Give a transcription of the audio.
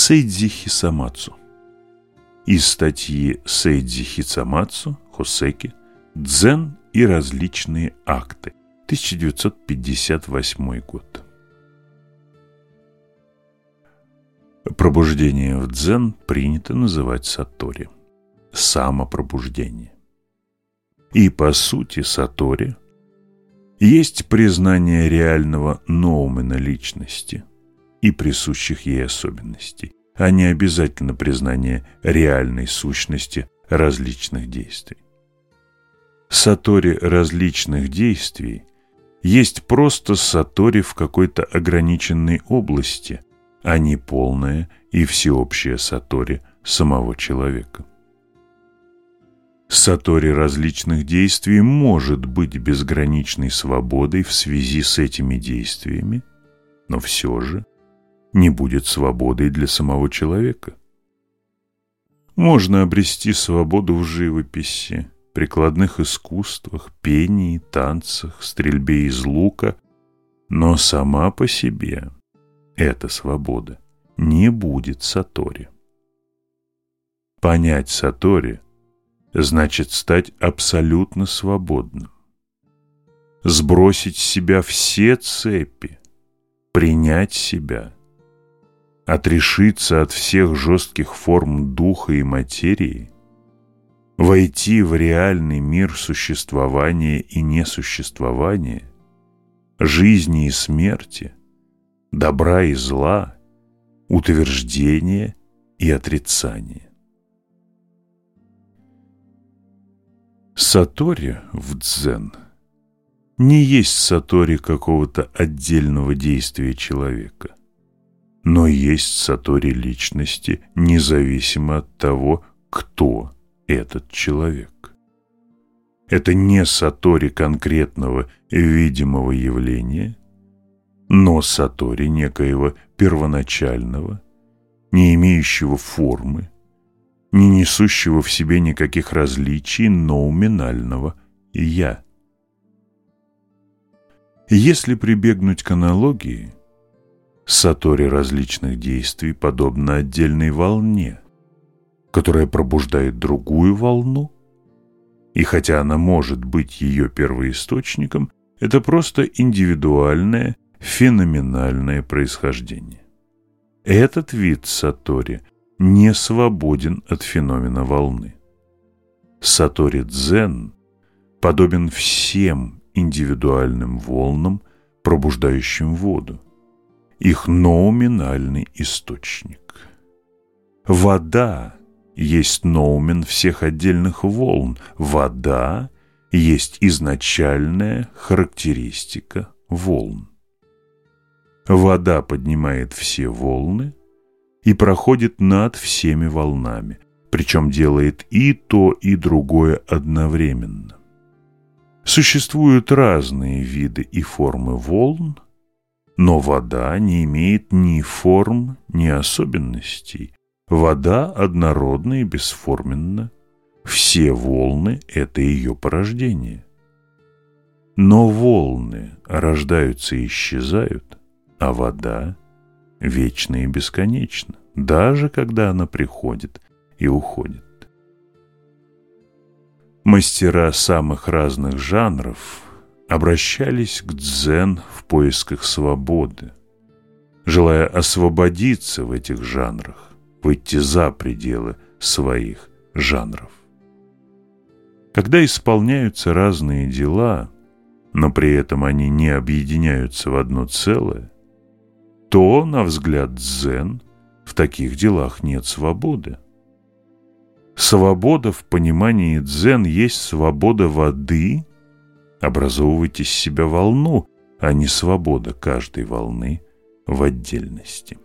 Сейдзи Хисамацу. Из статьи Сейдзи Хисамацу Хосеки «Дзен и различные акты», 1958 год. Пробуждение в дзен принято называть сатори, самопробуждение. И по сути сатори есть признание реального ноумена личности и присущих ей особенностей, а не обязательно признание реальной сущности различных действий. Сатори различных действий есть просто сатори в какой-то ограниченной области, а не полное и всеобщее сатори самого человека. Сатори различных действий может быть безграничной свободой в связи с этими действиями, но все же не будет свободой для самого человека. Можно обрести свободу в живописи, прикладных искусствах, пении, танцах, стрельбе из лука, но сама по себе эта свобода не будет сатори. Понять сатори значит стать абсолютно свободным, сбросить с себя все цепи, принять себя, отрешиться от всех жестких форм духа и материи, войти в реальный мир существования и несуществования, жизни и смерти, добра и зла, утверждения и отрицания. Сатори в дзен не есть сатори какого-то отдельного действия человека, но есть сатори личности, независимо от того, кто этот человек. Это не сатори конкретного видимого явления, но сатори некоего первоначального, не имеющего формы, не несущего в себе никаких различий, но уминального «я». Если прибегнуть к аналогии, сатори различных действий подобно отдельной волне, которая пробуждает другую волну, и хотя она может быть ее первоисточником, это просто индивидуальное, феноменальное происхождение. Этот вид сатори не свободен от феномена волны. Сатори дзен подобен всем индивидуальным волнам, пробуждающим воду, их ноуминальный источник. Вода есть ноумен всех отдельных волн, вода есть изначальная характеристика волн. Вода поднимает все волны и проходит над всеми волнами, причем делает и то, и другое одновременно. Существуют разные виды и формы волн, но вода не имеет ни форм, ни особенностей. Вода однородна и бесформенна. Все волны – это ее порождение. Но волны рождаются и исчезают, а вода вечна и бесконечна, даже когда она приходит и уходит. Мастера самых разных жанров обращались к дзен в поисках свободы, желая освободиться в этих жанрах, выйти за пределы своих жанров. Когда исполняются разные дела, но при этом они не объединяются в одно целое, то, на взгляд дзен, в таких делах нет свободы. Свобода в понимании дзен есть свобода воды, образовывать из себя волну, а не свобода каждой волны в отдельности.